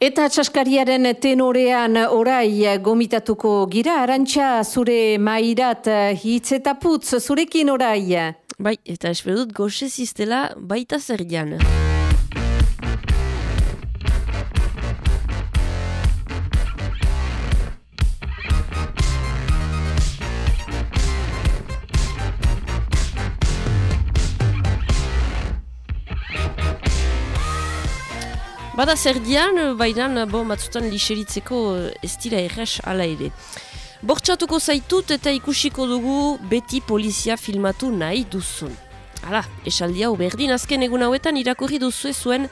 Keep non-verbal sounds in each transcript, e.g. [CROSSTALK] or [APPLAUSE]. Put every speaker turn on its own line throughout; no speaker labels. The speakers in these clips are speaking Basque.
Eta txaskariaren tenorean orai gomitatuko gira, arantxa zure mairat hitz eta putz, zurekin orai.
Bai, eta esperdut goxe ziztela baita zer jan. Bada zer dian, baina bo, matzutan lixeritzeko eh, ez dira erres ala ere. Bortxatuko zaitut eta ikusiko dugu beti polizia filmatu nahi duzun. Hala, esaldia berdin azken egun hauetan irakurri duzu zuen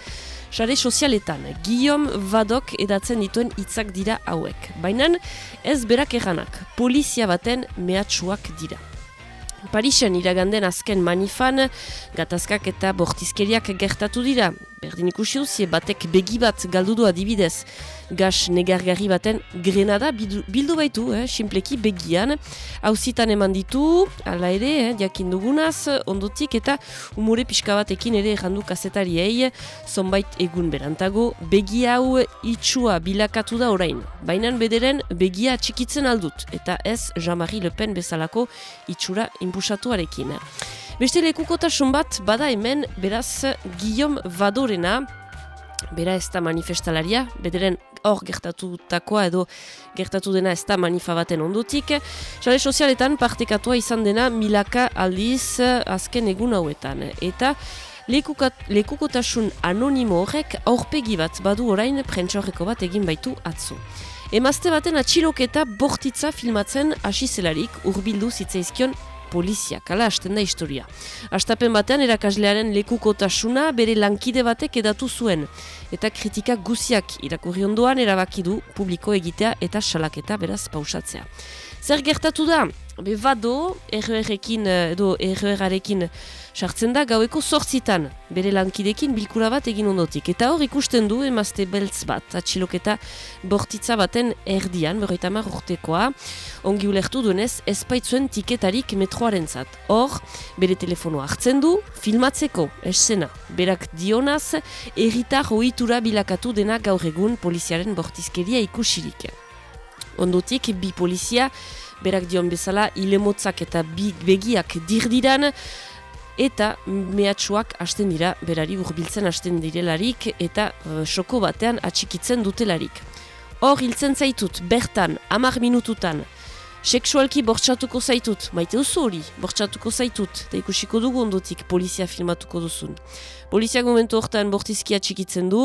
sare sozialetan. Guillaume Vadok edatzen dituen hitzak dira hauek. Baina ez berak erranak, polizia baten mehatxuak dira. Parisen iraganden azken manifan, gatazkak eta bortizkeriak gertatu dira. Berdin ikusi duzie, batek begi bat galdu du adibidez gas negargarri baten grenada bildu baitu, eh, simpleki begian. Hauzitan eman ditu, ala ere, eh, jakin dugunaz, ondotik eta umore pixka batekin ere errandu kazetariei, zonbait egun berantago, begi hau itxua bilakatu da orain. Bainan bederen begia txikitzen aldut, eta ez Jean-Marie Le Pen bezalako itxura inpusatuarekin. Beste lekukotasun bat, bada hemen, beraz, Guillaume Vadorena, Bera ez da manifestalaria, bederen hor gertatutakoa edo gertatu dena ez da manifa baten ondutik. Sare sozialetan partekatua izan dena milaka aldiz azken egun hauetan. Eta lekukotasun anonimo horrek aurpegi bat badu orain prentsorreko bat egin baitu atzu. Emazte baten atxiloketa bortitza filmatzen hasi zelarik urbildu zitzaizkion poliziak, ala hasten da historia. Astapen batean erakaslearen lekukotasuna bere lankide batek edatu zuen, eta kritika guziak irakurri ondoan erabaki du publiko egitea eta salaketa beraz pausatzea. Zer gertatu da? Be bado, erroerekin, eh, edo erroerarekin sartzen da gaueko sortzitan, bere lankidekin bilkura bat egin ondotik. Eta hor ikusten du emazte beltz bat, atxiloketa bortitza baten erdian, berroita mar urtekoa, ongi ulertu duenez, ezpaitzuen tiketarik metroaren zat. Hor, bere telefonoa hartzen du, filmatzeko, esena, berak dionaz, erritar ohitura bilakatu dena gaur egun poliziaren bortizkeria ikusirik. Ondotik, bi polizia, berak dion bezala, ilemotzak eta begiak dirdiran, eta mehatxuak hasten dira berari urbiltzen hasten direlarik eta uh, soko batean atxikitzen dutelarik. Hor hiltzen zaitut, bertan, amar minututan, Seksualki bortxatuko zaitut, maite duzu hori, bortxatuko zaitut, eta ikusiko dugu ondotik polizia filmatuko duzun. Polizia momentu hortan bortizkia txikitzen du,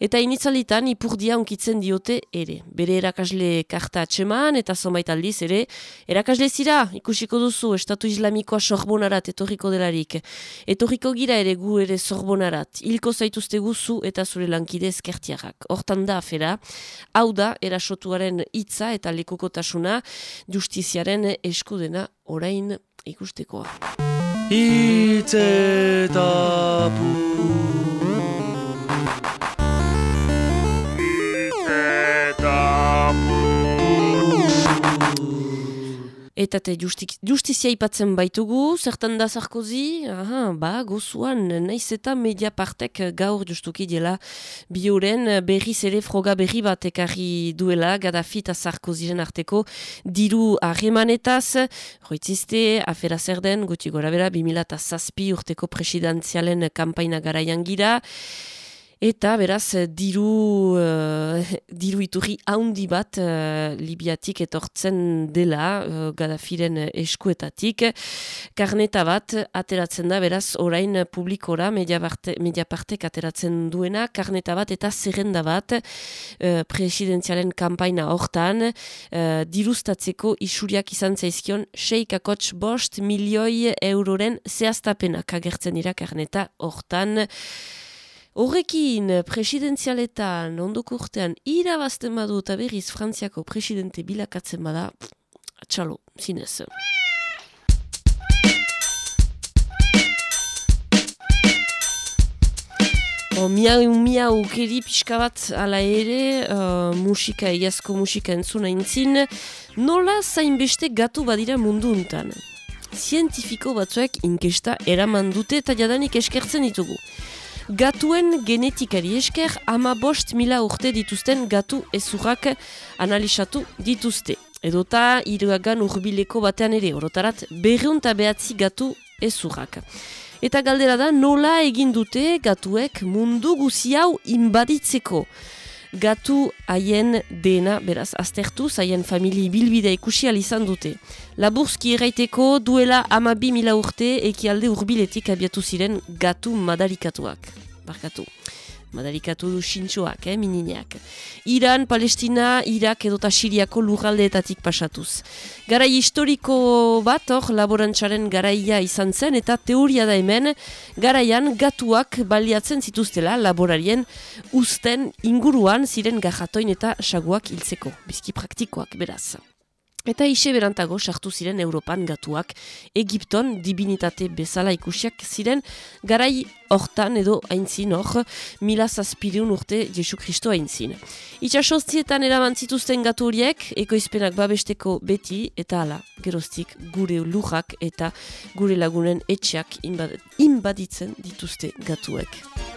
eta initzalitan ipurdia onkitzen diote ere. Bere erakasle karta atseman, eta zomait aldiz ere, erakasle zira, ikusiko duzu, Estatu Islamikoa sorbonarat etorriko delarik. Etorriko gira ere gu ere sorbonarat, hilko zaituzte guzu eta zure lankide eskertiarrak. Hortan da afera, hau da, erasotuaren hitza eta lekukotasuna, justiziaren eskudena orain ikustekoa. Itzetapu Eta te justizia ipatzen baitugu, zertan da Sarkozy, aha, ba, gozuan, naiz eta media partek gaur justuki dela bioren berriz ere froga berri bat ekarri duela, Gaddafi eta Sarkozyren arteko diru ahremanetaz, roitziste, afera zer den, guti gora bera, 2006 urteko presidenzialen kampaina garaian gira, Eta beraz, diru, uh, [LAUGHS] diru iturri haundi bat uh, Libiatik etortzen dela uh, Gaddafiren eskuetatik. Karneta bat ateratzen da beraz orain publikora mediapartek ateratzen duena. Karneta bat eta zerrenda bat uh, presidenzialen kampaina hortan uh, diruztatzeko isuriak izan zaizkion 6 bost milioi euroren zehaztapenak agertzen dira karneta hortan. Horrekin, presidenzialetan, ondoko urtean, irabazten badu eta berriz Frantziako presidente bilakatzen bada, atxalo, zinez. O, miau, miau, keri pixka bat ala ere, uh, musika, egiazko musika entzuna intzin, nola zainbeste gatu badira mundu untan. Zientifiko batzuek inkesta eraman dute eta jadanik eskertzen ditugu. Gatuen genetikari esker ama bost mila urte dituzten gatu ezurrak analizatu dituzte. Edota iruagan urbileko batean ere, orotarat berriunta behatzi gatu ezurrak. Eta galdera da nola egin dute gatuek mundu guzi hau inbaditzeko. Gatu haien dena, beraz, aztertu, haien famili bilbidea ikusi izan dute. Laburzki erraiteko duela ama bi mila urte ekialde urbiletik abiatu ziren gatu madarikatuak. Barkatu madarikatu du sintxoak, eh, minineak. Iran, Palestina, Irak edota Siriako lurraldeetatik pasatuz. Garai historiko bat hor, laborantzaren garaia izan zen, eta teoria da hemen, garaian gatuak baliatzen zituztela laborarien usten inguruan ziren gajatoin eta saguak hiltzeko, bizki praktikoak, beraz. Eta ise berantago sartu ziren Europan gatuak, Egipton dibinitate bezala ikusiak ziren, garai hortan edo aintzin hor, mila zazpideun urte Jesu Kristo aintzin. Itxasoztietan eraman gatu horiek, ekoizpenak babesteko beti, eta ala, geroztik gure lujak eta gure lagunen etxeak inbaditzen dituzte gatuek.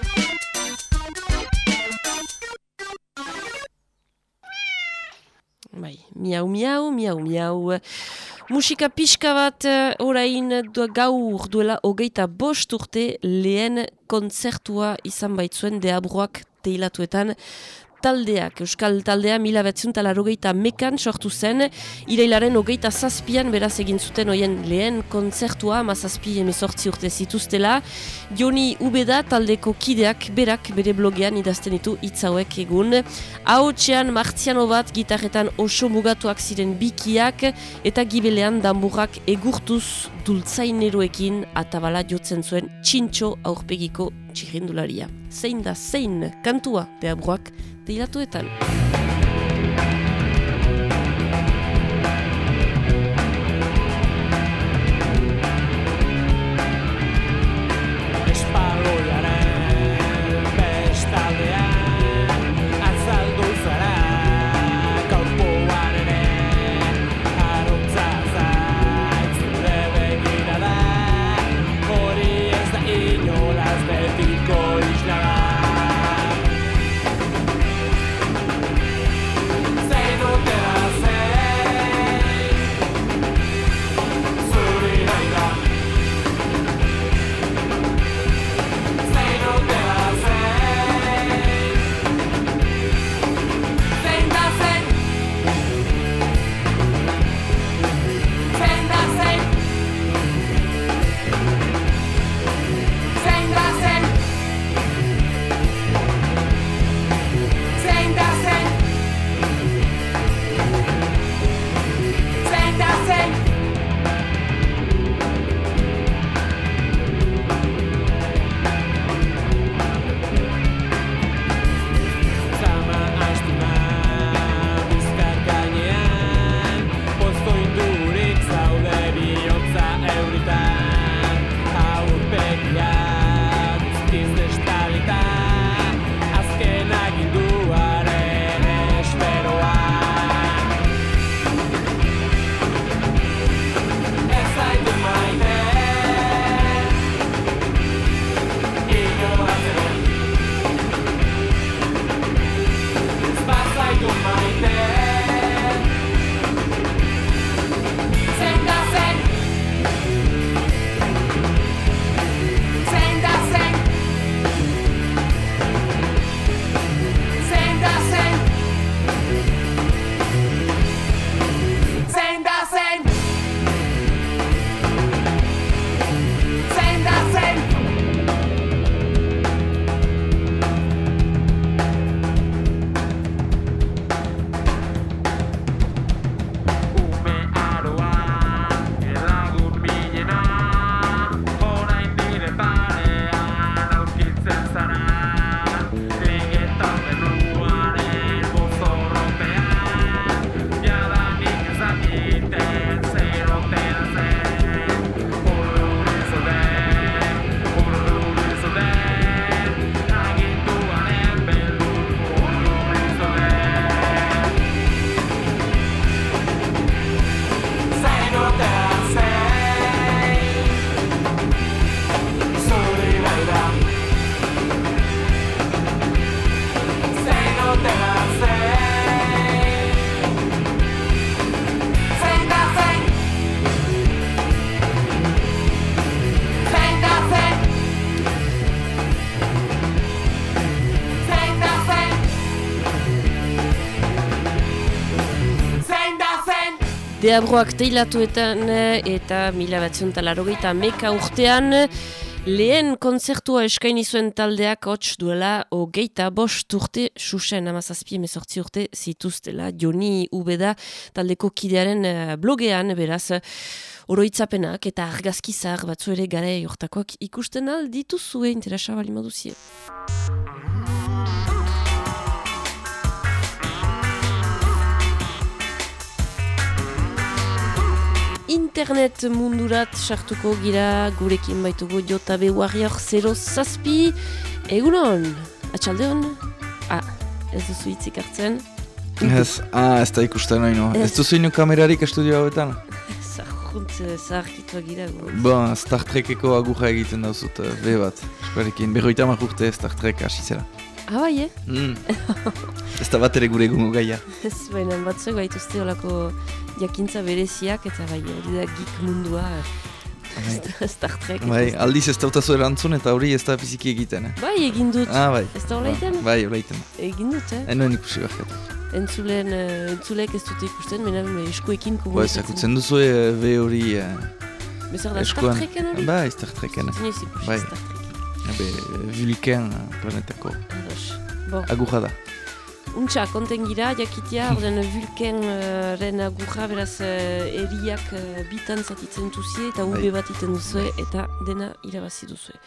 Bai, miau, miau, miau, miau. Musika pixka bat eh, orain du, gaur duela hogeita bost urte lehen kontzertua izan baitzuen deabroak teilatuetan taldeak. Euskal taldea mila betzuntal arogeita mekan sortu zen, irailaren hogeita zazpian beraz egin zuten oien lehen kontzertua, mazazpi emezortzi urte zituztela. Joni Ubeda taldeko kideak berak bere blogean idazten ditu hitzauek egun. Hau txean martziano bat gitarretan oso mugatuak ziren bikiak eta gibelean damburrak egurtuz dultzaineroekin atabala jotzen zuen txintxo aurpegiko txirrindularia. Zein da zein kantua deabroak teilatuetan. Deabroak teilatuetan eta mila batzion talarrogeita meka urtean lehen konzertua eskaini zuen taldeak hots duela hogeita bost urte susen amazazpi emezortzi urte zituztela. Joni Ubeda taldeko kidearen eh, blogean beraz oroitzapenak eta argazkizar batzu ere gara jortakoak ikusten aldituzue interesa bali internet mundurat sartuko gira gurekin baitugu jotabe warrior 0 zazpi egunon, atxalde hon? Ah, ez duzu hitzik hartzen?
Ez, ah, ez da ikusten nahi no. Ez duzu ino kamerarik estudio hauetan?
Zahunt, zaharkitua gira.
Bon, Star Trekeko agurra egiten dauzut, uh, be bat. Esparekin, berroita urte Star Trek hasi zela.
Ah, bai, eh?
Mm. ez da bat ere gure egungo gaia.
Ez, baina batzuk baituzte olako jakintza bereziak eta bai hori da geek mundua bai. [LAUGHS] Star Trek.
Bai, aldiz ez dautazu erantzun eta hori ez da fiziki egiten. Eh?
Bai, egin dut.
Ah, bai.
Ez da horreiten?
Bai, horreiten.
Egin dut, eh?
Enoen ikusi behar.
Entzulen, uh, entzulek ez dute ikusten, mena eskuekin
komunikatzen. Bai, zakutzen duzu e, be hori... Uh,
Bezar da Star Treken hori?
Bai, Star Treken.
Zinez ikusi bai. Star Trek.
Be, Vulcan planetako.
Bon.
Agurra da.
Untxa, konten gira, jakitia, orden Vulcanren agurra, beraz, uh, eriak uh, bitan zatitzen duzie, eta ube bai. bat iten duzue, eta dena irabazi duzue.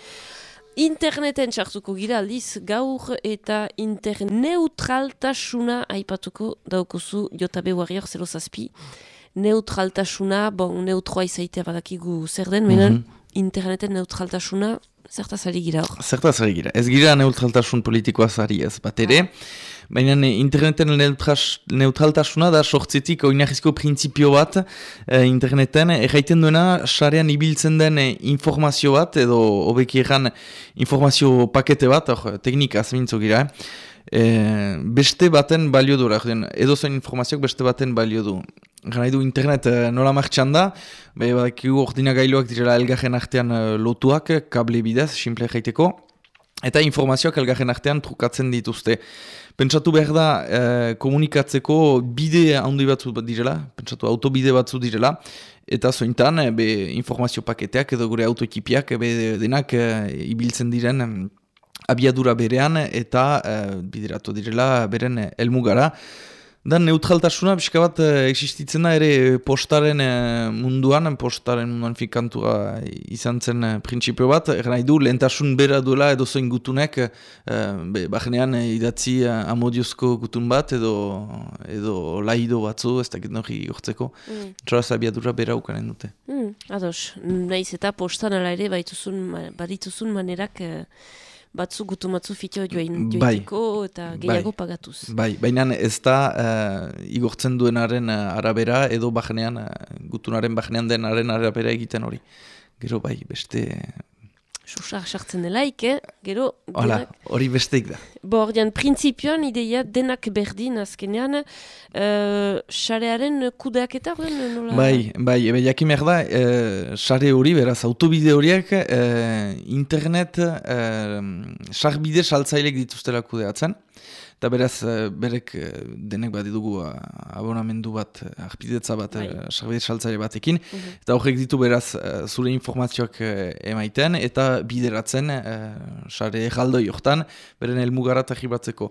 Interneten txartuko gira aldiz, gaur eta interneutraltasuna aipatuko daukozu JB Warrior 0 zazpi. Neutraltasuna, bon, neutroa izaitea badakigu zer den, mm -hmm. interneten neutraltasuna Zertaz ari gira hor?
Zertaz ari gira. Ez gira neutraltasun politikoa zari ez bat ere. Baina interneten neutraltasuna da sortzetik oinahizko printzipio bat eh, interneten. Erraiten duena, sarean ibiltzen den eh, informazio bat, edo erran informazio pakete bat, or, teknika azmintzo gira. Eh, beste baten balio du, edo zen informazioak beste baten balio du. Gana du internet uh, nola martxan da, behi badakigu ordinagailuak direla elgarren artean uh, lotuak, kable bidez, simple jaiteko, eta informazioak elgarren artean trukatzen dituzte. Pentsatu behar da uh, komunikatzeko bide handi batzu direla, pentsatu autobide batzu direla, eta zointan be, informazio paketeak edo gure autoekipiak be, denak uh, ibiltzen diren abiadura berean eta uh, bideratu direla beren elmugara. Da neutraltasuna pixka bat eh, existitzen da ere postaren eh, munduan, postaren munduan fikantua izan zen eh, printzipio bat, erra nahi du lehentasun bera duela edo zoin gutunek, eh, bajenean idatzi amodiozko gutun bat edo, edo laido batzu, ez dakit nori gortzeko, mm. txoraz abiadura bera ukanen dute.
Mm, ados, nahiz eta postan ala ere badituzun manerak batzu gutu matzu fitio joain bai. eta bai. gehiago pagatuz.
Bai, baina ez da uh, igortzen duenaren uh, arabera edo bajenean, uh, gutunaren bajenean denaren arabera egiten hori. Gero bai, beste
Susa sartzen delaik, eh? gero...
Hola, hori besteik da.
Bo, ordean, prinsipioan ideia denak berdin azkenean, uh, xarearen kudeak eta nola?
Bai, bai, ebe jakin behar da, uh, xare hori, beraz, autobide horiek, uh, internet, uh, sarbide saltzailek dituztela kudeatzen. Eta beraz, eh, berek eh, denek bat dugu eh, abonamendu bat, arpidetza bat, bai. sarbide saltzaile batekin. Mhm. Eta horrek ditu beraz, zure informazioak emaiten, eta bideratzen, sare erraldoi hortan, beren elmugarat ahibatzeko.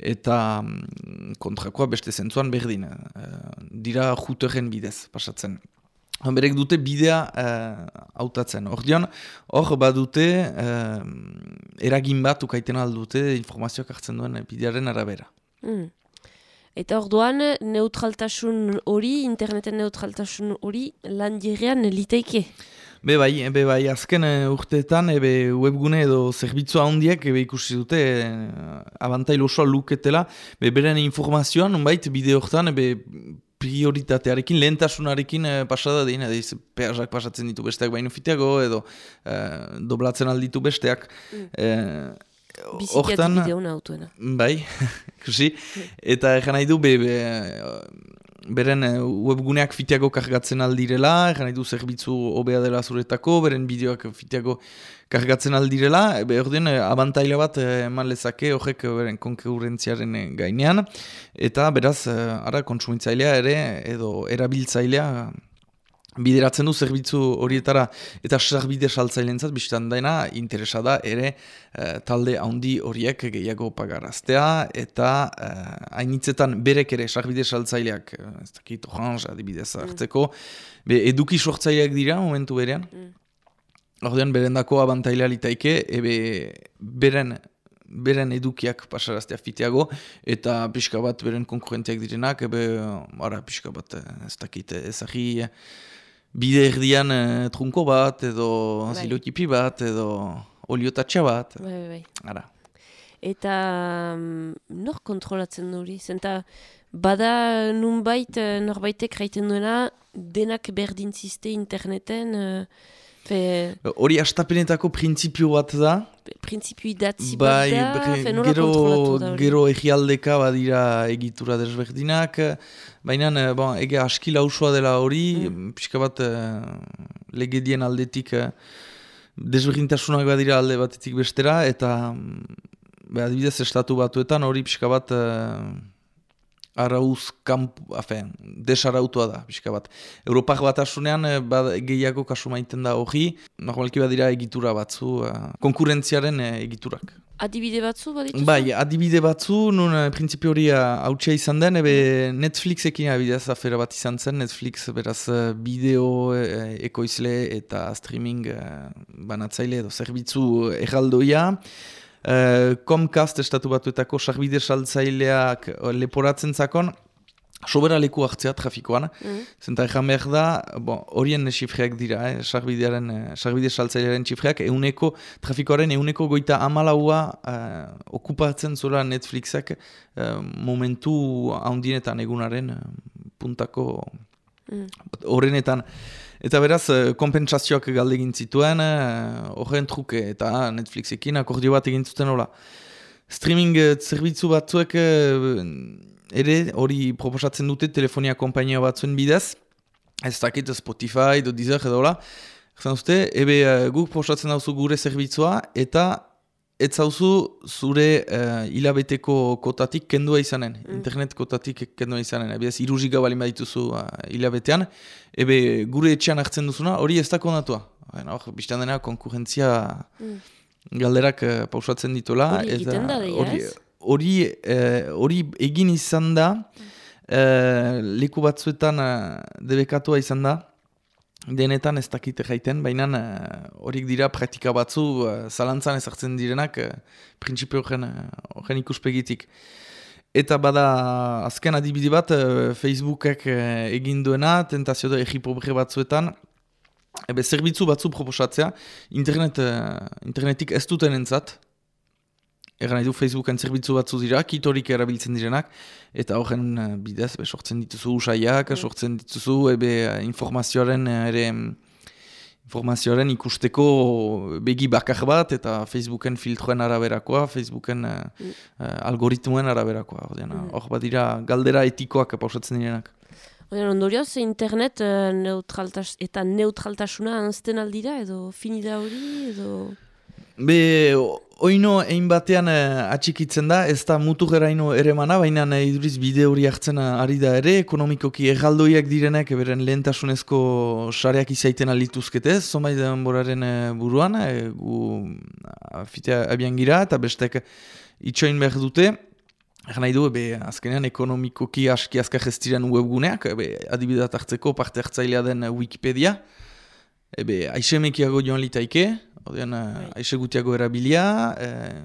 Eta mm, kontrakoa beste zentzuan berdin, dira juteren bidez pasatzen. Berek dute bidea uh, hautatzen. Hor dion, hor badute uh, eragin bat ukaiten aldute informazioak hartzen duen bidearen arabera. Mm.
Eta hor duan, neutraltasun hori, interneten neutraltasun hori, lan jirean liteike?
Be bai, be bai, azken uh, urteetan, ebe webgune edo zerbitzua handiek, ebe ikusi dute, uh, abantail osoa luketela, be beren informazioan, bait, bide horretan, ebe prioritatearekin, lehentasunarekin eh, pasada dien, ediz, peazak pasatzen ditu besteak baino fiteago, edo eh, doblatzen alditu besteak. Mm.
Eh, Bizikiatu bideo autoena.
Bai, [LAUGHS] kusi. Mm. Eta egan nahi du, be, be, beren eh, webguneak fiteago kargatzen aldirela, egan nahi du zerbitzu hobea dela zuretako, beren bideoak fiteago kargatzen aldirela, ordien eh, abantaila bat eman lezake horrek beren konkurrentziaren gainean, eta beraz, ara kontsumitzailea ere, edo erabiltzailea, bideratzen du zerbitzu horietara eta sarbide saltzailentzat biztan daina interesa da ere eh, talde handi horiek gehiago pagaraztea eta uh, hainitzetan berek ere sarbide saltzaileak uh, ez dakit orange adibidez mm. hartzeko be, eduki sortzaileak dira momentu berean mm. ordean berendako abantaila litaike ebe beren beren edukiak pasaraztea fiteago, eta pixka bat beren konkurrentiak direnak, ebe, ara, pixka bat, ez dakit, ezagri, bide erdian uh, trunko bat, edo bai. zilotipi bat, edo oliotatxa bat.
Bai, bai, bai.
Ara.
Eta um, nor kontrolatzen duri? Zenta bada nunbait, uh, norbaitek raiten duena, denak berdintziste interneten, uh,
Hori astapenetako printzipio bat da.
Printzipio idatzi bai, bat da, fe da
hori? Gero egialdeka badira egitura desberdinak, baina eh, bon, ege aski lausua dela hori, mm. pixka bat uh, legedien aldetik uh, desberdintasunak badira alde batetik bestera, eta uh, adibidez estatu batuetan hori pixka bat arauz kamp, afen, desarautua da, pixka bat. Europak bat asunean, eh, bad, gehiago kasu maiten da hori, normalki badira egitura batzu, uh, konkurentziaren uh, egiturak.
Adibide batzu badituzu?
Bai, adibide batzu, nun prinsipio hori hautsia izan den, ebe Netflixekin abidez afera bat izan zen, Netflix beraz bideo ekoizle eta streaming uh, banatzaile edo zerbitzu erraldoia, Comcast estatu batuetako sarbide saltzaileak uh, leporatzen zakon, sobera leku hartzea trafikoan. Mm. Zenta egan behar da, horien bon, xifreak dira, eh, sarbide saltzailearen xifreak, euneko, trafikoaren euneko goita amalaua uh, okupatzen zura Netflixak uh, momentu haundinetan egunaren uh, puntako mm. Eta beraz, eh, kompensazioak galde egin zituen, eh, horren truke, eta Netflixekin akordio bat egin zuten hola. Streaming eh, zerbitzu batzuek ere hori proposatzen dute telefonia kompainia batzuen bidez, ez dakit Spotify, do Deezer edo hola. Zan uste, ebe guk proposatzen dauzu gure zerbitzua, eta ez zauzu zure uh, hilabeteko kotatik kendua izanen, mm. internet kotatik kendua izanen. Ebi ez, iruzik balin badituzu uh, hilabetean, ebe gure etxean hartzen duzuna, hori ez da konatua. Hor, biztan dena, konkurrentzia mm. galderak uh, pausatzen ditola.
Hori egiten da,
Hori uh, egin izan da, uh, leku batzuetan uh, debekatua izan da, denetan ez dakite jaiten, baina uh, horik dira praktika batzu uh, zalantzan ezartzen direnak uh, printzipio horren ikuspegitik. Eta bada azken adibide bat uh, Facebookek uh, egin duena, tentazio da egipobre batzuetan, ebe zerbitzu batzu proposatzea, internet, internetik ez duten entzat, Egan nahi du Facebooken zerbitzu batzu dira, kitorik erabiltzen direnak, eta horren uh, bidez, be, sortzen dituzu usaiak, mm. sortzen dituzu ebe uh, informazioaren uh, ere informazioaren ikusteko begi bakar bat, eta Facebooken filtroen araberakoa, Facebooken mm. uh, algoritmuen araberakoa. Mm. Hor mm. bat dira galdera etikoak pausatzen direnak.
Ondorioz, internet uh, neutraltas eta neutraltasuna anzten aldira, edo finida hori, edo...
Be, oino egin batean uh, atxikitzen da, ez da mutu geraino ere mana, baina uh, iduriz bide hori hartzen ari da ere, ekonomikoki egaldoiak direnek, eberen lehentasunezko sareak izaiten alituzketez, zomai den boraren uh, buruan, uh, gu fitea abian gira, eta bestek itxoin behar dute, Egan nahi du, ebe, azkenean ekonomikoki aski azkar ez webguneak, ebe, adibidat hartzeko parte hartzailea den Wikipedia, ebe, aisemekiago joan litaike, Odean, bai. aixe gutiago erabilia, eh,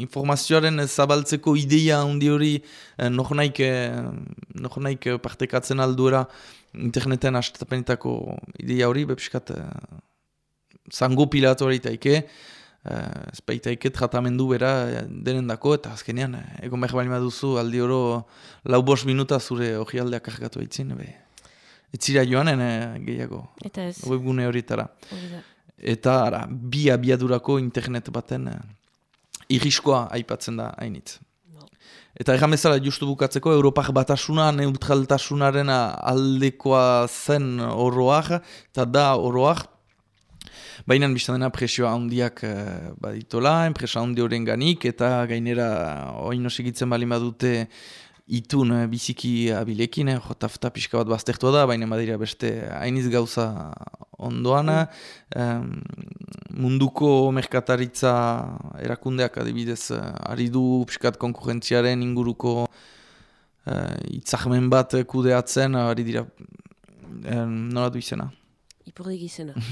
informazioaren zabaltzeko ideia handi hori eh, nohonaik, eh, partekatzen alduera interneten astapenetako ideia hori, bepiskat eh, zango pilatu hori taike, eh, ezpeitaike tratamendu bera eh, denen dako, eta azkenean, eh, egon behar bali duzu aldi oro lau bos minuta zure hori aldeak kargatu eitzin, be, etzira joanen eh, gehiago, webgune horietara. Hori eta ara, bi abiadurako internet baten uh, irriskoa aipatzen da hainitz. Eta egan bezala justu bukatzeko, Europak batasuna neutraltasunaren aldekoa zen oroak, eta da oroak, Baina biztan dena presioa handiak uh, baditola, enpresa handi horren ganik, eta gainera oino segitzen bali badute itun uh, biziki abilekin, eh, jota pixka bat baztertua da, baina badira beste hainiz gauza ondoana. munduko merkataritza erakundeak adibidez, uh, ari du pixkat konkurrentziaren inguruko uh, itzahmen bat kudeatzen, ari dira, um, nola du izena?
Ipurdik izena. [LAUGHS]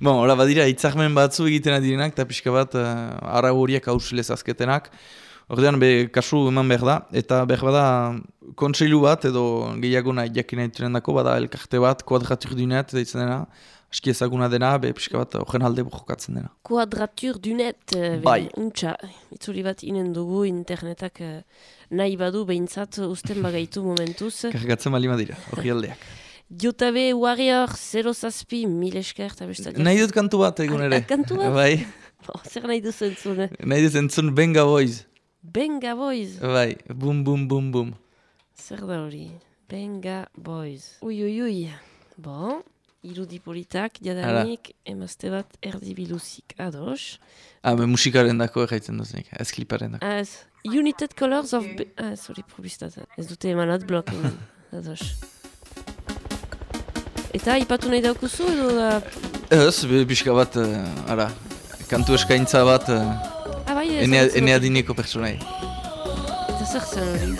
Bon, ora badira, itzakmen batzu egiten direnak, eta pixka bat, uh, ara horiek hausilez azketenak. Ordean, be, kasu eman behar da, eta behar bada, kontseilu bat, edo gehiago nahi jakin dako, bada elkarte bat, kuadratur dunet, deitzen dena, aski ezaguna dena, be, pixka bat, horren alde jokatzen dena.
Kuadratur dunet, uh,
bai.
untxa, itzuri bat inen dugu internetak uh, nahi badu behintzat usten bagaitu momentuz. [LAUGHS]
Kargatzen bali madira, hori aldeak. [LAUGHS]
Jotabe Warrior 0 zazpi mil esker eta bestatik.
Nahi dut kantu bat egun ere.
Kantu bat?
Bai. [LAUGHS]
Oh, zer nahi dut zentzun?
Nahi dut zentzun Benga Boys.
Benga Boys?
Bai, bum bum bum bum.
Zer da hori? Benga Boys. Ui ui ui. Bon, irudi politak, jadanik, emazte bat erdi biluzik. Ados.
Ah, me musikaren dako erraitzen duzenik, ez kliparen dako.
Ah, United Colors of... Ah, sorry, probistat. Ez dute emanat blok. [LAUGHS] Ados. Eta ipatu nahi daukuzu edo da...
Ez, pixka bat, uh, ara, kantu eskaintza bat, uh,
bai,
ene adineko personai.
Eta zer zen hori?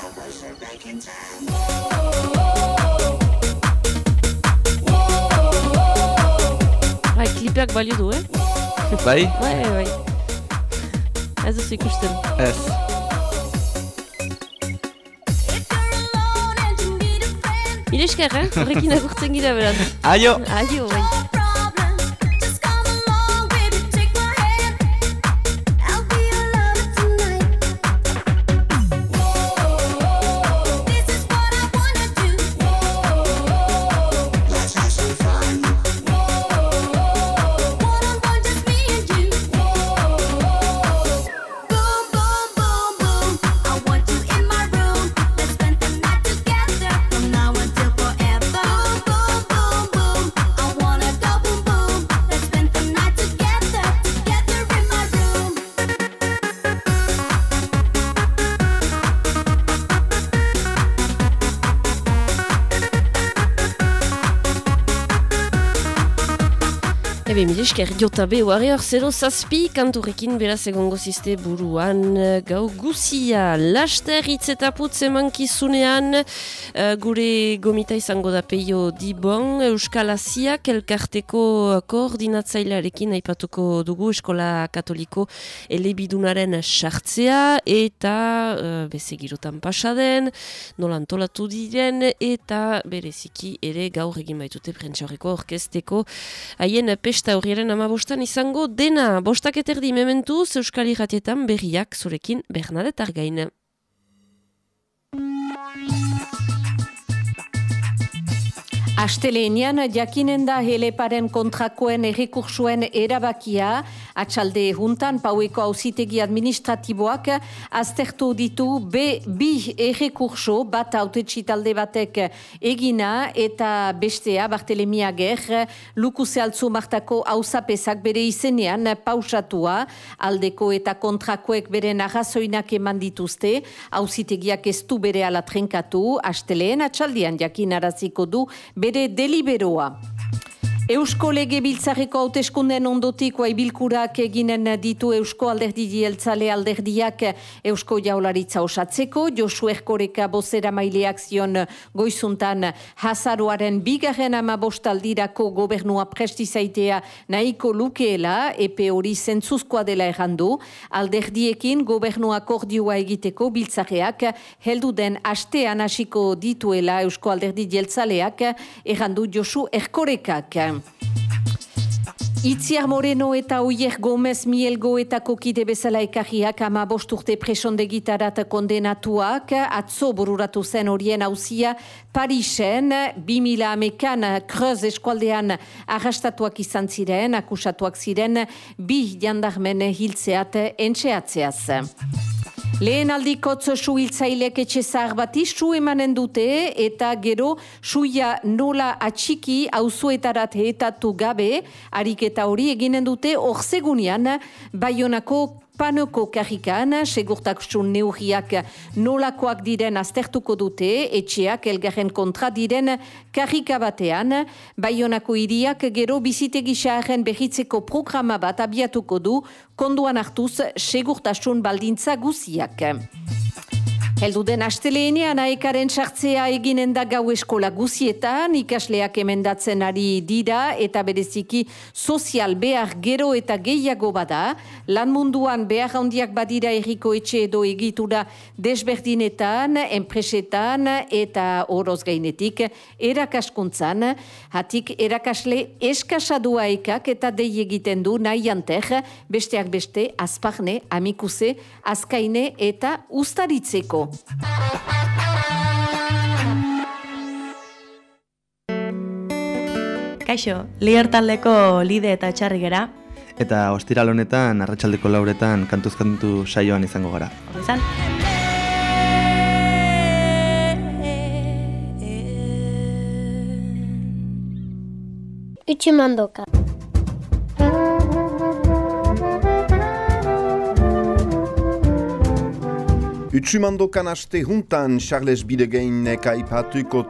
Bai, klipeak balio du, eh?
Bai?
Bai, bai, bai. Ez duzu ikusten.
Ez.
Iresker, eh? Horrekin agurtzen gira beraz.
Aio!
Aio, bai. Milesker, jota be, warri hor, zero zazpi, kanturekin beraz egongo ziste buruan gau guzia. Laster hitz eta putz emankizunean, uh, gure gomita izango da peio dibon, Euskal Asiak elkarteko koordinatzailearekin aipatuko dugu Eskola Katoliko elebidunaren sartzea eta uh, bezegirotan pasaden, nolan tolatu diren eta bereziki ere gaur egin baitute prentxaurreko orkesteko haien pesta horriaren amabostan izango dena. Bostak eterdi mementu, Euskal Iratietan berriak zurekin Bernadetar gaine.
Astelenian jakinen da heleparen kontrakoen errekursuen erabakia, atxalde juntan paueko hausitegi administratiboak aztertu ditu B, bi errekurso bat autetxi talde batek egina eta bestea Bartelemia Ger, lukuze altzu martako hausapezak bere izenean pausatua, aldeko eta kontrakoek bere narrazoinak eman dituzte, hausitegiak ez du bere ala trenkatu, asteleen atxaldian jakin araziko du, bere deliberoa. Eusko lege biltzareko hauteskunden ondotik bilkurak eginen ditu Eusko alderdi dieltzale alderdiak Eusko jaularitza osatzeko. Josu Erkoreka bozera maileak zion goizuntan hazaruaren bigarren ama bostaldirako gobernua prestizaitea nahiko lukeela, epe hori zentzuzkoa dela errandu. Alderdiekin gobernua kordioa egiteko biltzareak heldu den astean hasiko dituela Eusko alderdi dieltzaleak errandu Josu Erkorekak. Itziar Moreno eta Oier Gomez Mielgo eta kokide bezala ekarriak ama bosturte presondegitarat kondenatuak, atzo bururatu zen horien hauzia Parisen, 2000 amekan Kreuz eskualdean arrastatuak izan ziren, akusatuak ziren, bi jandarmen hiltzeat entxeatzeaz. Lehen aldikotzo suhiltzailek etxe zahar bat isu emanen dute eta gero suia nola atxiki auzuetarat heetatu gabe, harik eta hori eginen dute orzegunian baionako panoko karrikan, segurtaksun neurriak nolakoak diren aztertuko dute, etxeak elgarren kontra diren karrika batean, baionako iriak gero bizitegi xaaren behitzeko programa bat abiatuko du, konduan hartuz segurtasun baldintza guziak. Heldu den asteleenean aekaren sartzea eginen da gau eskola guzietan, ikasleak emendatzen ari dira eta bereziki sozial behar gero eta gehiago bada. Lan munduan behar handiak badira erriko etxe edo egitura desberdinetan, enpresetan eta oroz gainetik erakaskuntzan. Hatik erakasle eskasadua ekak eta dei egiten du nahi anter, besteak beste, azparne, amikuse, azkaine eta ustaritzeko.
Kaixo, lier taldeko lide eta txarri gera.
Eta ostiral honetan, arratsaldeko lauretan, kantuzkantu saioan izango gara.
Izan?
Utsumandoka.
Utsumandokan aste juntan Charles Bidegeinek aipatuko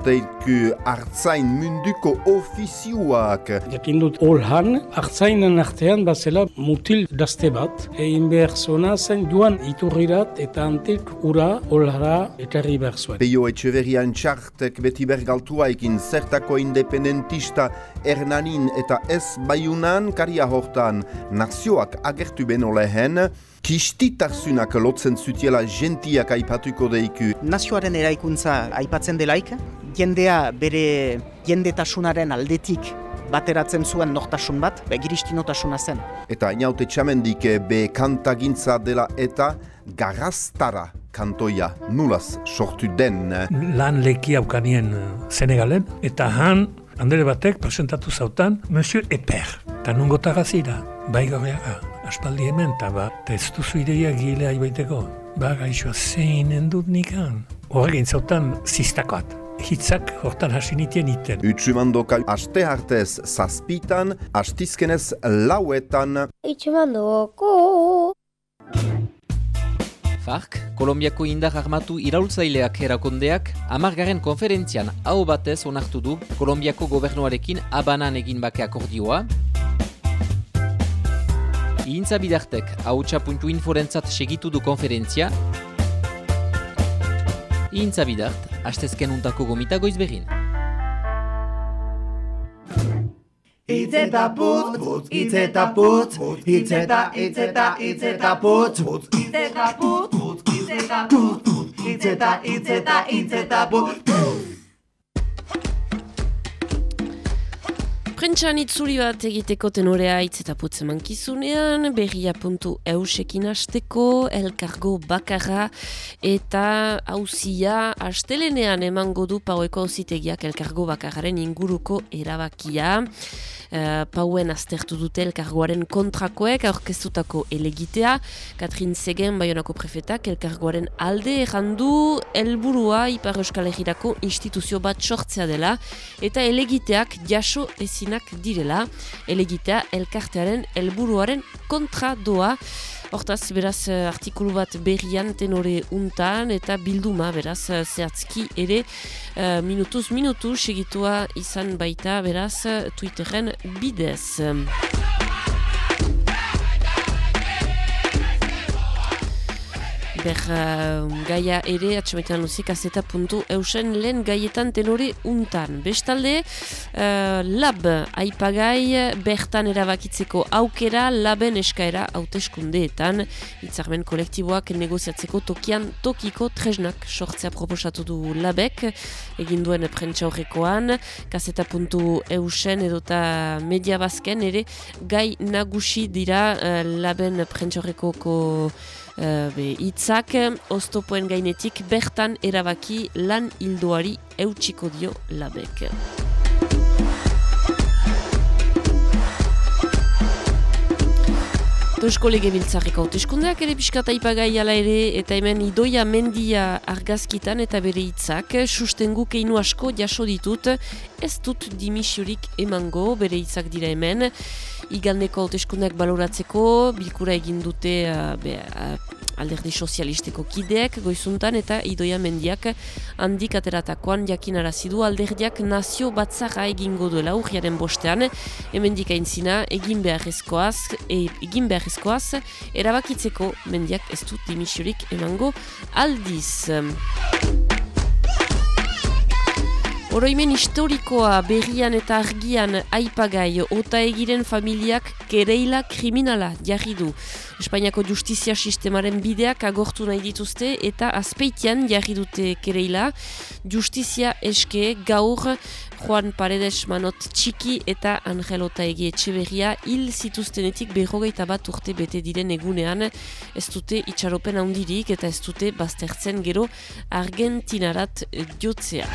teiku hartzain munduko ofizioak.
Jakin dut olhan, hartzainen artean bazela mutil dazte bat, egin behar zona zen joan iturrirat eta antik ura olhara ekarri behar zuen.
Peio Etxeverian txartek beti bergaltua ekin zertako independentista Hernanin eta ez baiunan karia hortan nazioak agertu beno lehen, kistitarzunak lotzen zutiela gentiak aipatuko deiku.
Nazioaren eraikuntza aipatzen delaik, jendea bere jendetasunaren aldetik bateratzen zuen nortasun bat, begiristinotasuna zen.
Eta inaute txamendik be kantagintza dela eta garrastara kantoia nulaz sortu den.
Lan leki aukanien Senegalen, eta han, handere batek presentatu zautan, Monsieur Eper, eta nungo tagazira, bai gabeaga, aspaldi hemen, eta ba, eta ez duzu ideia gile aibaiteko. Ba, gaixoa zein dut nikan. Horregin zautan ziztakoat. Hitzak hortan hasi nitien iten.
Utsumandoka aste hartez zazpitan, astizkenez lauetan.
Utsumandoko.
FARC, Kolombiako indar armatu iraultzaileak erakondeak, amargaren konferentzian hau batez onartu du Kolombiako gobernuarekin abanan egin bake akordioa. Ihintza bidartek hautsa puntu inforentzat segitu du konferentzia. Ihintza bidart, hastezken untako gomita goiz behin.
Itz eta putz, itz eta putz, itz eta, itz eta, itz eta putz, putz, itz eta putz, itz eta, itz eta, itz eta putz.
Prentxan itzuli bat egiteko tenorea hitz eta putz mankizunean, berria puntu eusekin hasteko, elkargo bakarra eta hauzia astelenean emango du paueko hauzitegiak elkargo bakarraren inguruko erabakia. Uh, pauen aztertu dute elkargoaren kontrakoek aurkeztutako elegitea. Katrin Segen, Bayonako prefetak, elkargoaren alde errandu helburua Ipar Euskal Herriako instituzio bat sortzea dela eta elegiteak jaso ezinak direla. Elegitea elkartearen helburuaren kontra doa. Hortaz, beraz, artikulu bat berrian tenore untan eta bilduma, beraz, zehatzki ere uh, minutuz minutu segitua izan baita, beraz, Twitteren bidez. Ber, uh, gaia ere, atxametan luzik, azeta puntu eusen lehen gaietan tenore untan. Bestalde, uh, lab aipagai bertan erabakitzeko aukera laben eskaera hauteskundeetan hitzarmen kolektiboak negoziatzeko tokian tokiko tresnak sortzea proposatu du labek egin duen prentsa horrekoan kaseta puntu eusen edota media bazken ere gai nagusi dira uh, laben prentsa horrekoko Uh, itzak, oztopoen gainetik bertan erabaki lan hildoari eutxiko dio labek. Eusko lege biltzarriko hauteskundeak ere pixkat aipagai ala ere eta hemen idoia mendia argazkitan eta bere hitzak sustengu keinu asko jaso ditut ez dut dimisiorik emango bere hitzak dira hemen. Igandeko hauteskundeak baloratzeko bilkura egin dute uh, be, uh, alderdi sozialisteko kideek goizuntan eta idoia mendiak handik ateratakoan jakin arazidu alderdiak nazio batzara egingo duela urriaren bostean. Hemendik aintzina egin beharrezkoaz e, egin beharrezkoaz erabakitzeko mendiak ez dut dimisiorik emango aldiz Oroimen historikoa berrian eta argian aipagai ota egiren familiak kereila kriminala jarri du. Espainiako justizia sistemaren bideak agortu nahi dituzte eta azpeitian jarri dute kereila. Justizia eske gaur Juan Paredes Manot Txiki eta Angel Otaegi Etxeberria hil zituztenetik berrogeita bat urte bete diren egunean ez dute itxaropen handirik eta ez dute baztertzen gero Argentinarat jotzea.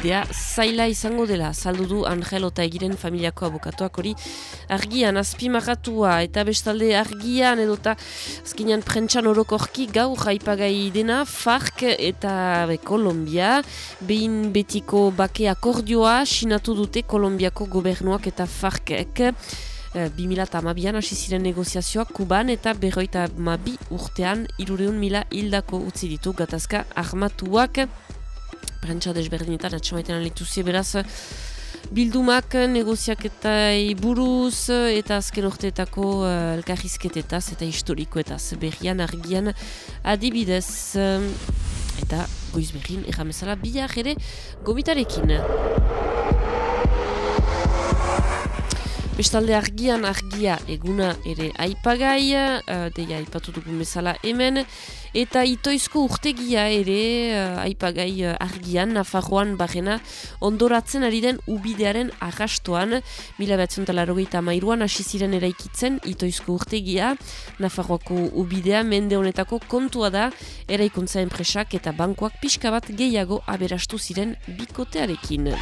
Bidea zaila izango dela saldu du Angel eta egiren familiako abokatuak hori. Argian azpimagatua eta bestalde argian edota azkinean prentsan orokorki gau jaipagai dena FARC eta be, Kolombia. Behin betiko bake akordioa sinatu dute Kolombiako gobernuak eta FARCek 2008an hasi ziren negoziazioak Kuban eta berroita mabi urtean irureun mila hildako utzi ditu gatazka armatuak prentsa desberdinetan atxamaiten alituzi beraz bildumak negoziak eta buruz eta azken orteetako uh, elkarrizketetaz eta historikoetaz berrian argian adibidez eta goiz berrin erramezala biak ere gomitarekin. Bestalde argian argia eguna ere aipagai, uh, deia aipatu dugun bezala hemen, eta itoizko urtegia ere uh, aipagai uh, argian, Nafarroan barrena, ondoratzen ari den ubidearen agastoan, mila batzen talarrogeita mairuan hasi ziren eraikitzen itoizko urtegia, Nafarroako ubidea mende honetako kontua da, eraikuntza enpresak eta bankoak pixka bat gehiago aberastu ziren bikotearekin.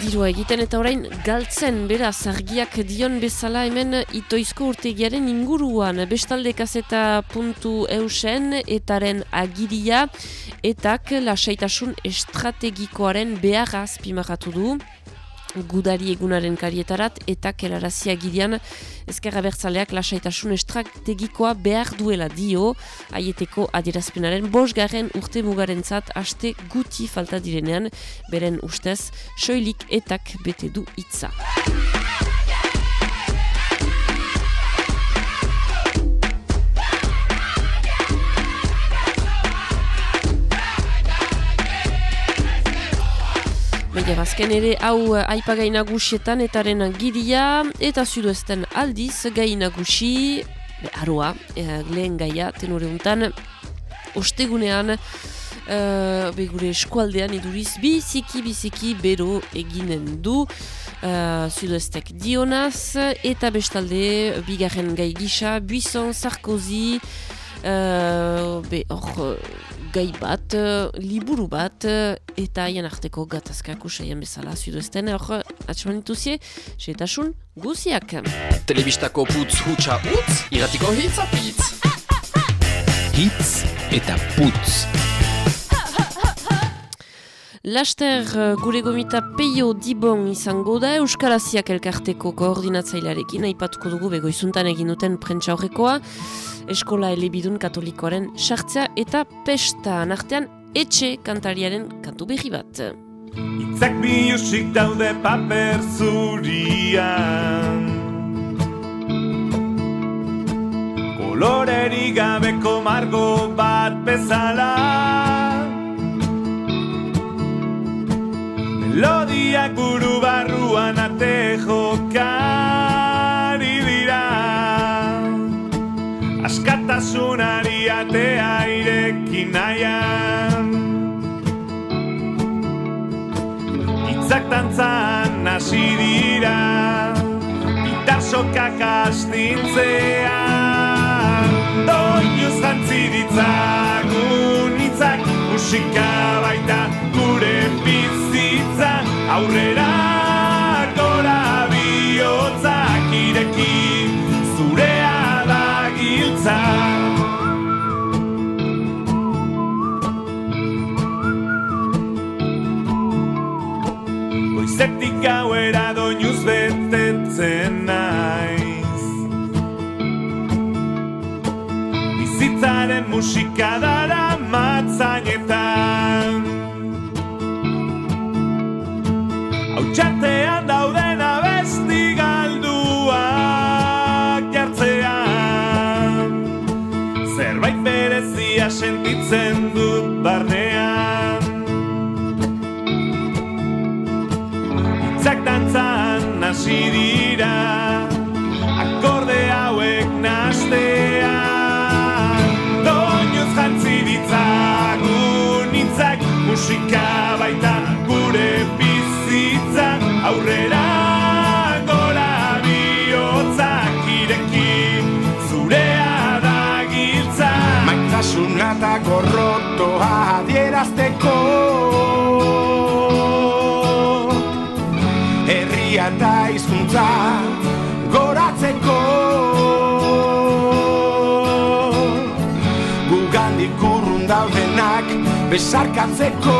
Dirua egiten eta orain galtzen beraz argiak dion bezala hemen itoizko urtegiaren inguruan. Bestalde kaseta puntu eusen etaren agiria etak lasaitasun estrategikoaren beharra azpimarratu du gudari egunaren karietarat eta kelarazia gidean ezkerra bertzaleak lasaitasun estrategikoa behar duela dio aieteko adierazpenaren bosgarren urte mugaren zat haste guti falta direnean beren ustez soilik etak bete du itza. Baina bazken ere hau eh, aipagai nagusietan etaren giria eta zuduesten aldiz gai nagusi aroa, e, lehen gaia tenore untan ostegunean uh, begure eskualdean iduriz biziki biziki bero eginen du uh, zuduestek dionaz eta bestalde bigarren gai gisa Buisson, Sarkozy uh, be hor gai bat, uh, liburu bat, uh, eta haien arteko gatazkak usaian bezala zuduesten, hor, atxeman ituzie, seetasun guziak.
Telebistako putz hutsa utz, iratiko hitz apitz. Hitz eta putz.
Laster gure gomita peio dibon izango da Euskaraziak elkarteko koordinatzailearekin aipatuko dugu begoizuntan egin duten prentsa horrekoa eskola elebidun katolikoaren sartzea eta pesta nartean etxe kantariaren kantu berri bat.
Itzak biusik daude paper zurian. Koloreri gabeko margo bat bezala. Melodiak buru barruan ate jokari askatasunari atea irekin nahian Itzak tantzan hasi dira Gitasokak astintzean Doinuz jantzi ditzagun Itzak musika baita gure bizitza. Aurrera gauera doinuz betetzen naiz. Bizitzaren musika dara matzainetan Hau txartean dauden abesti galduak jartzean. Zerbait berezia sentitzen dut dantzan hasi
besarkatzeko.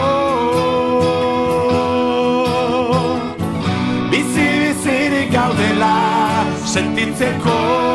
Bizi bizirik gaudela sentitzeko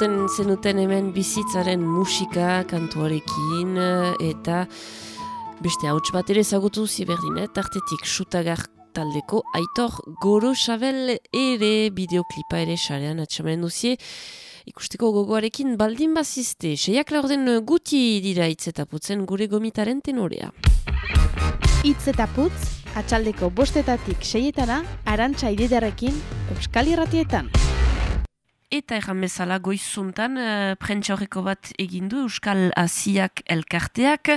entzuten zenuten hemen bizitzaren musika kantuarekin eh, eta beste hauts bat ere ezagutu ziberdinet, artetik sutagar taldeko aitor goro xabel ere bideoklipa ere sarean atxamanen duzie ikusteko gogoarekin baldin bazizte, seiak laurden guti dira itzetaputzen gure gomitaren tenorea.
Itz eta putz, atxaldeko bostetatik seietana, arantxa ididarekin, Euskal Irratietan.
Eta erran bezala goizuntan uh, prentsa horreko bat egindu Euskal Asiak elkarteak,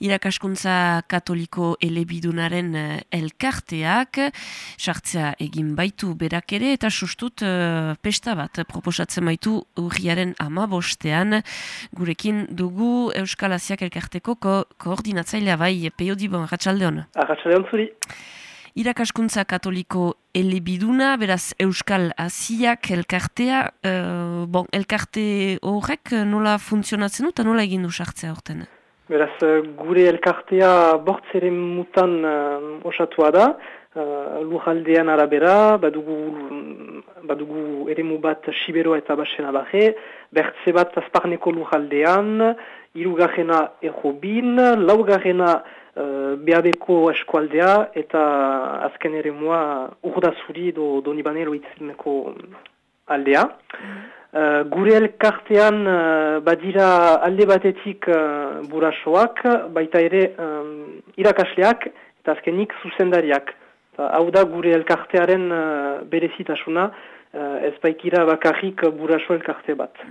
irakaskuntza katoliko elebidunaren uh, elkarteak, sartzea egin baitu berak ere, eta sustut uh, pesta bat proposatzen baitu urriaren ama bostean, gurekin dugu Euskal Asiak elkarteko ko koordinatzailea bai, peio dibon, ratxalde hona.
Arratxalde hon zuri.
Irakaskuntza katoliko elebiduna, beraz Euskal Asiak elkartea, uh, bon, elkarte horrek nola funtzionatzen du eta nola egin du sartzea horten?
Beraz, gure elkartea bortzere mutan uh, osatua da, uh, lujaldean arabera, badugu, badugu eremu bat Siberoa eta Basena baje, bertze bat azparneko lujaldean, irugarrena errobin, laugarrena uh, beabeko eskualdea eta azken ere mua urdazuri do donibanero itzeneko aldea. Uh, gure elkartean uh, badira alde batetik uh, burasoak, baita ere um, irakasleak eta azkenik zuzendariak. Ta, hau da gure elkartearen uh, berezitasuna, uh, ez baikira bakarrik buraso elkarte bat.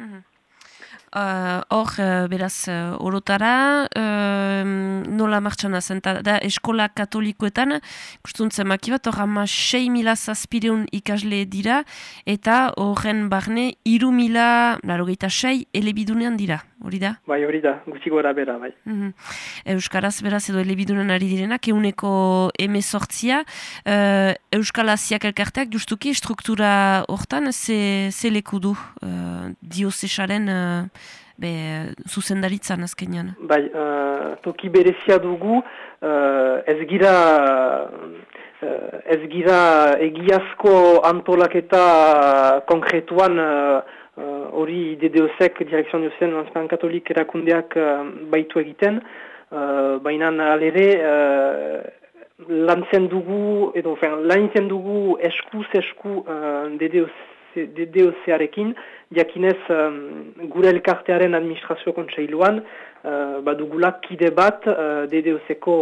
Hor, uh, beraz, uh, orotara, uh, nola martxana zen, da eskola katolikoetan, kustuntzen maki bat, hor ama 6 mila zazpireun ikasle dira, eta horren barne, iru mila, laro geita 6, elebidunean dira, hori da?
Bai, hori da, gutxi gora bera, bai.
Mhm. Euskaraz, beraz, edo elebidunen ari direnak, euneko emezortzia. Uh, Euskal Aziak elkarteak, justuki, struktura hortan, ze, ze leku du uh, diosesaren uh, be, zuzendaritzan azkenean?
Bai, uh, toki berezia dugu, uh, ez gira... Uh, ez gira egiazko antolaketa konkretuan uh, hori uh, DDOSek, Direkzion Diozen Lanzpan Katolik erakundeak uh, baitu egiten, uh, baina alere uh, lantzen dugu, edo fen, lantzen dugu eskuz esku uh, DDOC-arekin, diakinez um, gure elkartearen administrazio kontseiluan, uh, badugula kide bat uh, DDOC-ko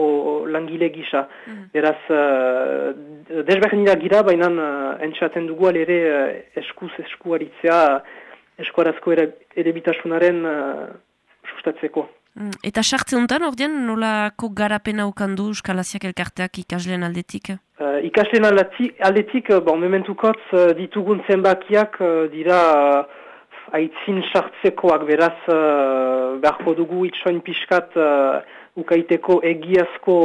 langile gisa. Mm. Beraz, uh, desberdina gira, baina uh, entxaten dugu alere uh, eskuz esku aritzea eskuarazko ere, ere bitasunaren uh, sustatzeko.
Mm. Eta sartze honetan, ordean, nolako garapena ukandu Euskalaziak elkarteak ikasleen aldetik?
Uh, ikasleen aldetik, bon, mementukotz uh, ditugun zenbakiak uh, dira uh, aitzin sartzekoak beraz uh, beharko dugu itsoin pixkat uh, ukaiteko egiazko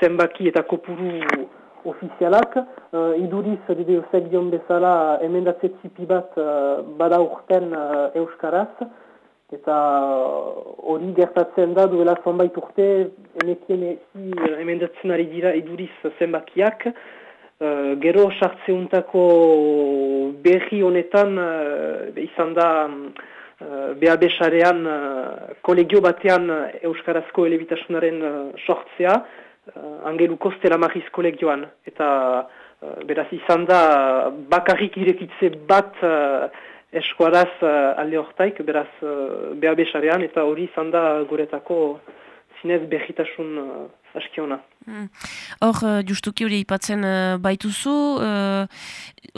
zenbaki eta kopuru ofizialak. Uh, iduriz, dideozek dion bezala, emendatzetzipi bat uh, bada urten uh, Euskaraz eta hori gertatzen da duela zonbait urte emekien ezi emendatzen ari dira iduriz zenbakiak uh, gero sartzeuntako berri honetan uh, izan da uh, BAB uh, kolegio batean Euskarazko elebitasunaren uh, sortzea uh, angelu kostela mariz kolegioan eta uh, beraz izan da bakarrik irekitze bat eskuaraz uh, alde hortaik, beraz uh, sarean, eta hori izan da guretako zinez behitasun uh, askiona.
Hmm. Hor, uh, justuki hori ipatzen uh, baituzu, uh,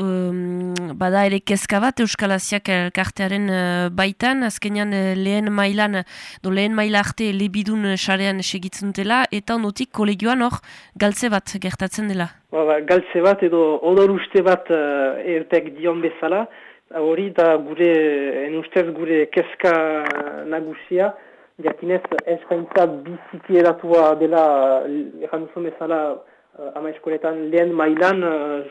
um, bada ere kezka bat Euskal Aziak kartearen uh, baitan, azkenean uh, lehen mailan, do lehen maila arte lebidun sarean segitzen dela, eta onotik kolegioan hor galtze bat gertatzen dela.
Ba, ba, galtze bat edo odor uste bat uh, ertek dion bezala, hori da gure, en ustez gure keska nagusia, jakinez eskaintza biziki eratua dela, ekan duzu bezala, uh, ama eskoletan lehen mailan, uh,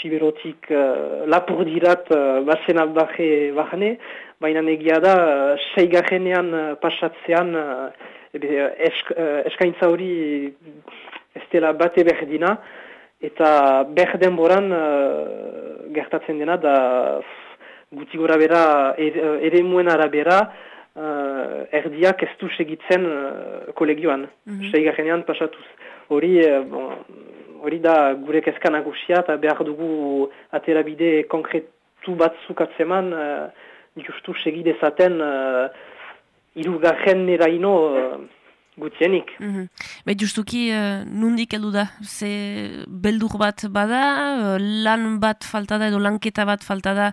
siberotik uh, lapur dirat uh, basen aldaje bahane, baina egia da, uh, seigajenean uh, pasatzean, uh, esk, uh, eskaintza hori ez dela bate berdina, eta berden boran uh, gertatzen dena da guti gora bera ere muen arabera uh, erdiak ez du segitzen uh, kolegioan, mm -hmm. pasatuz. Hori uh, bon, hori da gure kezkan agusia eta behar dugu aterabide konkretu batzuk atzeman uh, justu segidezaten uh, irugarren neraino uh, gutienik.
Mm -hmm. Be justuki uh, nundik edu da? Ze beldur bat bada, lan bat falta da edo lanketa bat falta da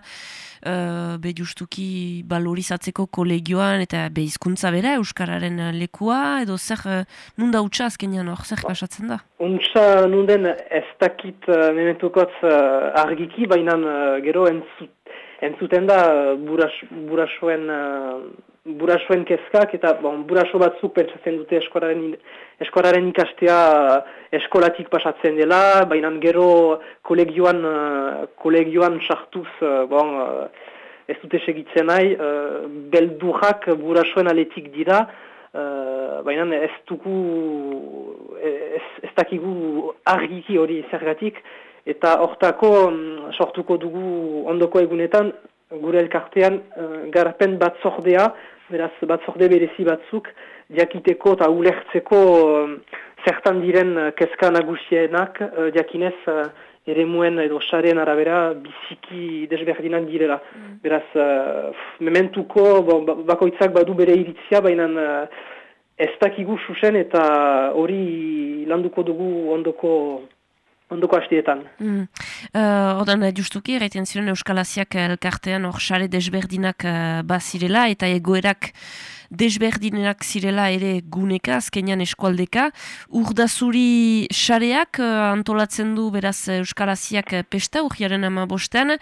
uh, be justuki balorizatzeko kolegioan eta be hizkuntza bera Euskararen lekua edo zer uh, nunda utxa azkenean hor, zer pasatzen da?
Untsa nunden ez dakit uh, mementukotz uh, argiki, baina uh, gero entzut, entzuten da uh, buras, burasoen burasoen kezkak, eta bon, buraso batzuk pentsatzen dute eskoraren, eskoraren ikastea eskolatik pasatzen dela, baina gero kolegioan, kolegioan sartuz, bon, ez dute segitzen nahi, beldurrak burasoen aletik dira, baina ez dugu, ez, ez dakigu argiki hori zergatik, eta hortako sortuko dugu ondoko egunetan, gure elkartean garapen bat zordea, beraz batzorde berezi batzuk, diakiteko eta ulertzeko um, zertan diren uh, kezka nagusienak, uh, diakinez uh, ere muen edo xaren arabera biziki desberdinak direla. Mm. Beraz, uh, mementuko bon, ba, bakoitzak badu bere iritzia, baina uh, ez dakigu susen eta hori landuko dugu ondoko ondoko hastietan.
Mm. Uh, Odan, justuki, erraiten ziren Euskal Asiak elkartean hor xare desberdinak uh, bazirela eta egoerak desberdinak zirela ere guneka, azkenean eskualdeka. Urdazuri xareak uh, antolatzen du beraz Euskal Asiak pesta, urriaren ama bostean.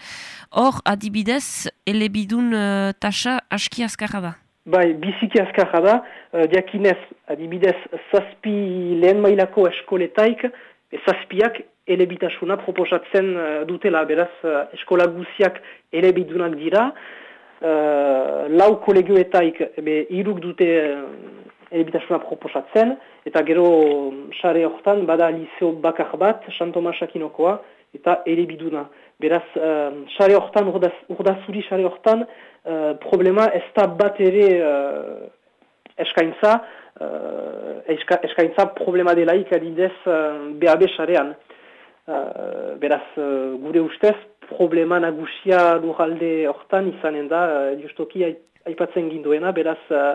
Hor, adibidez, elebidun uh, tasa aski azkarra da.
Bai, biziki azkarra da, uh, diakinez, adibidez, zazpi lehen mailako eskoletaik, e, zazpiak elebitasuna proposatzen uh, dutela, beraz, uh, eskola guziak elebidunak dira, uh, lau kolegioetaik, ebe, iruk dute elebitasuna proposatzen, eta gero, sare hortan, bada liceo bakar bat, Santomasakinokoa, eta elebiduna. Beraz, sare uh, hortan, urdazuri sare hortan, uh, problema ez da bat ere uh, eskaintza, uh, eskaintza problema delaik adidez uh, BAB sarean. Uh, beraz, uh, gure ustez, problema nagusia lurralde hortan izanen da, uh, justoki aipatzen ginduena, beraz, uh,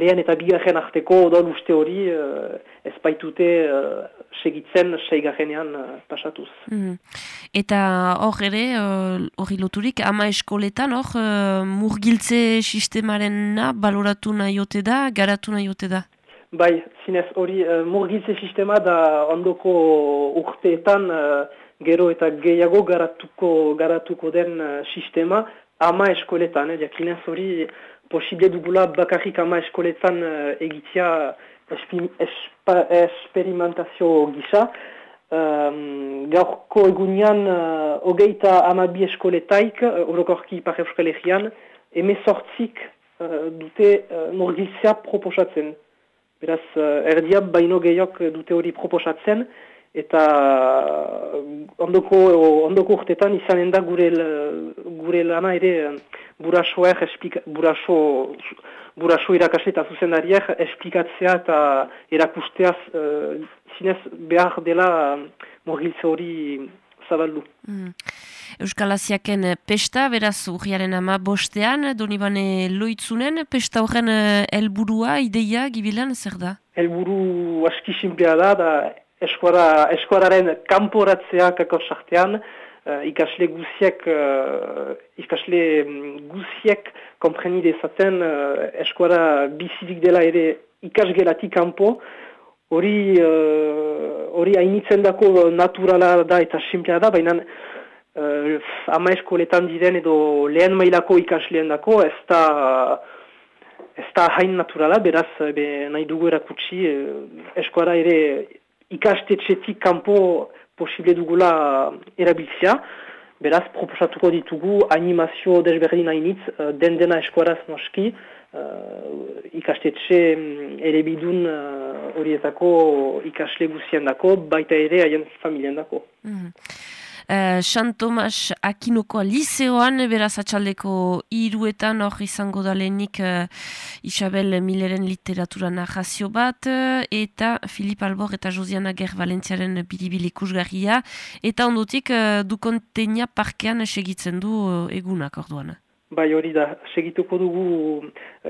lehen eta bigarren arteko odol uste hori ez baitute segitzen seigarrenean pasatuz.
Mm. Eta hor ere, hori loturik, ama eskoletan hor murgiltze sistemaren baloratu nahi ote da, garatu nahi ote da?
Bai, zinez hori uh, murgiltze sistema da ondoko urteetan uh, gero eta gehiago garatuko, garatuko den uh, sistema ama eskoletan, eh, jakinez hori posible dugula bakarrik ama eskoletan uh, egitea esperimentazio gisa. Um, gaurko egunean uh, hogeita amabi eskoletaik, uh, orokorki ipar euskal egian, emezortzik uh, dute uh, morgizia proposatzen. Beraz, uh, erdia baino gehiok dute hori proposatzen, eta ondoko, ondoko urtetan izanen da gure, gure lana ere esplika, buraso, buraso irakasle eta zuzendariak esplikatzea eta erakusteaz uh, zinez behar dela morgiltze hori zabaldu.
Mm. Euskal Asiaken pesta, beraz urriaren ama bostean, donibane loitzunen, pesta horren eh, helburua ideia, gibilan, zer da?
Helburu aski simplea da, da eskuara, eskuararen kanporatzea kako sartean, uh, ikasle guziek, uh, ikasle mm, guziek kompreni dezaten uh, eskuara bizirik dela ere ikasgelatik kanpo, hori uh, hori hainitzen dako naturala da eta simplea da, baina uh, ama eskoletan diren edo lehen mailako ikasleen dako, ez da ez da hain naturala, beraz be, nahi dugu erakutsi eskuara ere ikastetxetik kanpo posible dugula erabiltzea. Beraz, proposatuko ditugu animazio desberdin hainitz, den dena eskuaraz noski, uh, ikastetxe um, ere bidun uh, horietako ikasle guzien dako, baita ere haien familien dako.
Mm Uh, San Tomas Akinoko liceoan, beraz atxaldeko iruetan hor izango dalenik uh, Isabel Milleren literatura narrazio bat, eta Filip Albor eta Josiana Ger Valentziaren biribil ikusgarria, eta ondotik uh, du kontenia parkean segitzen du uh, egunak orduan.
Bai hori da, segituko dugu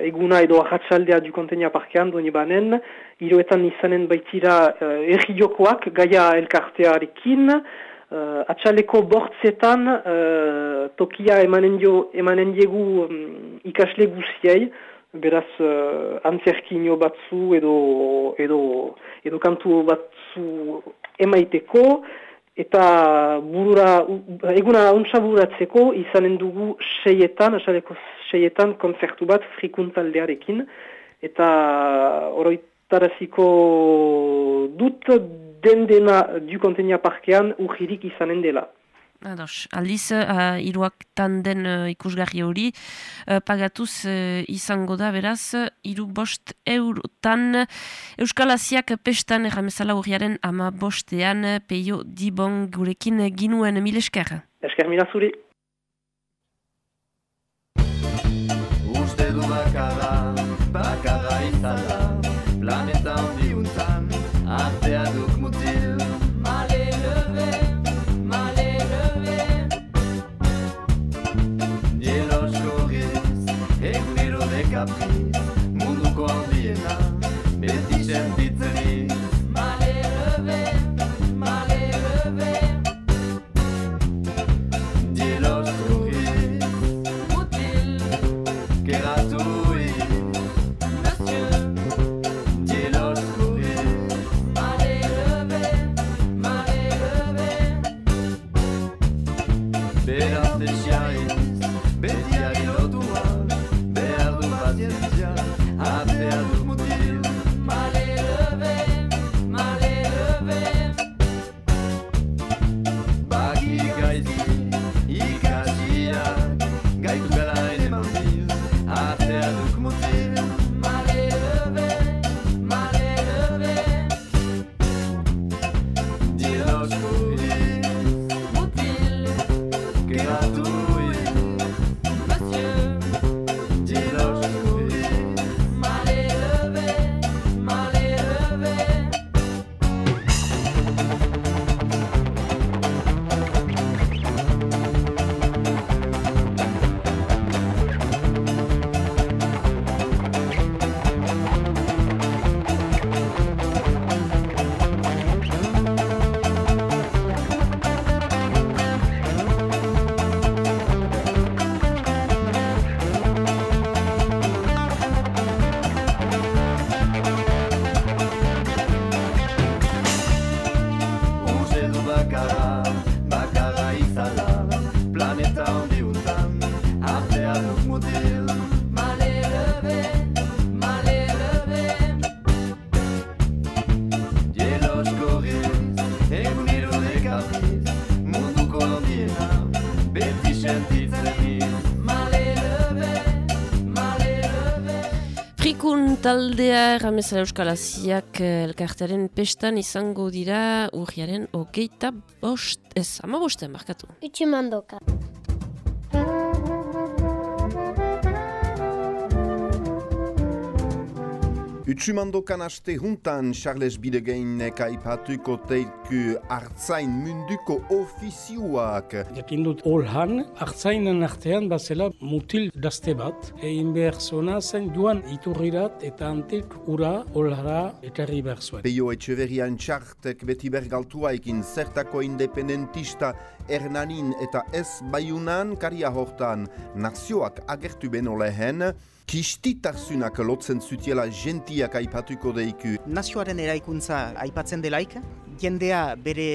eguna edo ahatsaldea du kontenia parkean doni banen, iruetan izanen baitira uh, erri jokoak, gaia elkartearekin, Uh, atxaleko bortzetan uh, tokia emanen, dio, emanen diegu um, ikasle guziei, beraz uh, antzerkinio batzu edo, edo, edo kantu batzu emaiteko, eta burura, eguna untsa bururatzeko izanen dugu seietan, atxaleko seietan konzertu bat frikuntaldearekin, eta oroitaraziko dut den dena du kontenia parkean urgirik izanen dela.
Ados, aldiz, uh, iruak den uh, ikusgarri hori, uh, pagatuz uh, izango da, beraz, iru bost eurotan Euskal Asiak pestan erramezala urriaren ama bostean peio dibon gurekin ginuen mil esker.
Esker mila zuri.
Taldea Ramezala Euskal Aziak eh, elkartearen pestan izango dira urriaren hogeita bost, ez, ama bosten, barkatu.
Utsumandoka.
Utsumandokan aste juntan Charles Bidegeinek aipatuko teiku hartzain munduko ofizioak.
Jakin dut olhan, hartzainen artean bazela mutil dazte bat, egin behar zona zen joan iturrirat eta antik ura olhara ekarri behar zuen.
Peio Etxeverian txartek beti bergaltua ekin zertako independentista Hernanin eta ez baiunan karia hortan nazioak agertu beno lehen, kistitarzunak lotzen zutiela gentiak aipatuko deiku.
Nazioaren eraikuntza aipatzen delaik, jendea bere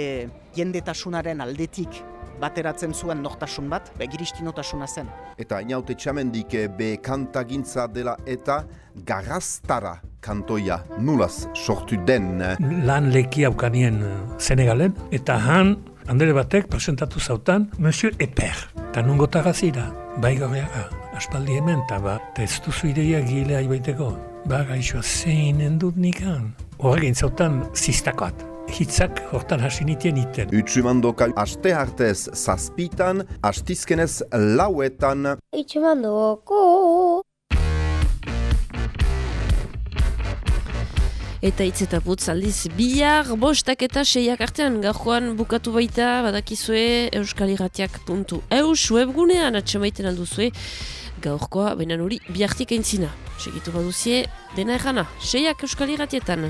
jendetasunaren aldetik bateratzen zuen nortasun bat, begiristinotasuna zen.
Eta inaute txamendik be kantagintza dela eta garrastara kantoia nulaz sortu den.
Lan leki aukanien eh, Senegalen, eta han, handere batek presentatu zautan, Monsieur Eper, eta nungo tagazira, bai gabeaga, aspaldi hemen, eta ba, eta ez duzu ideia gile aibaiteko. Ba, gaixoa zeinen dut nikan. Horregin zautan ziztakoat. Hitzak hortan hasi nitien iten.
Utsumandoka aste hartez zazpitan, astizkenez lauetan.
Utsumandoko.
Eta hitz eta putz aldiz bihar, bostak eta seiak artean gajoan bukatu baita badakizue euskaliratiak puntu eus webgunean atxamaiten alduzue gaurkoa benan hori bihartik aintzina. Segitu baduzie dena errana, seiak euskaliratietan.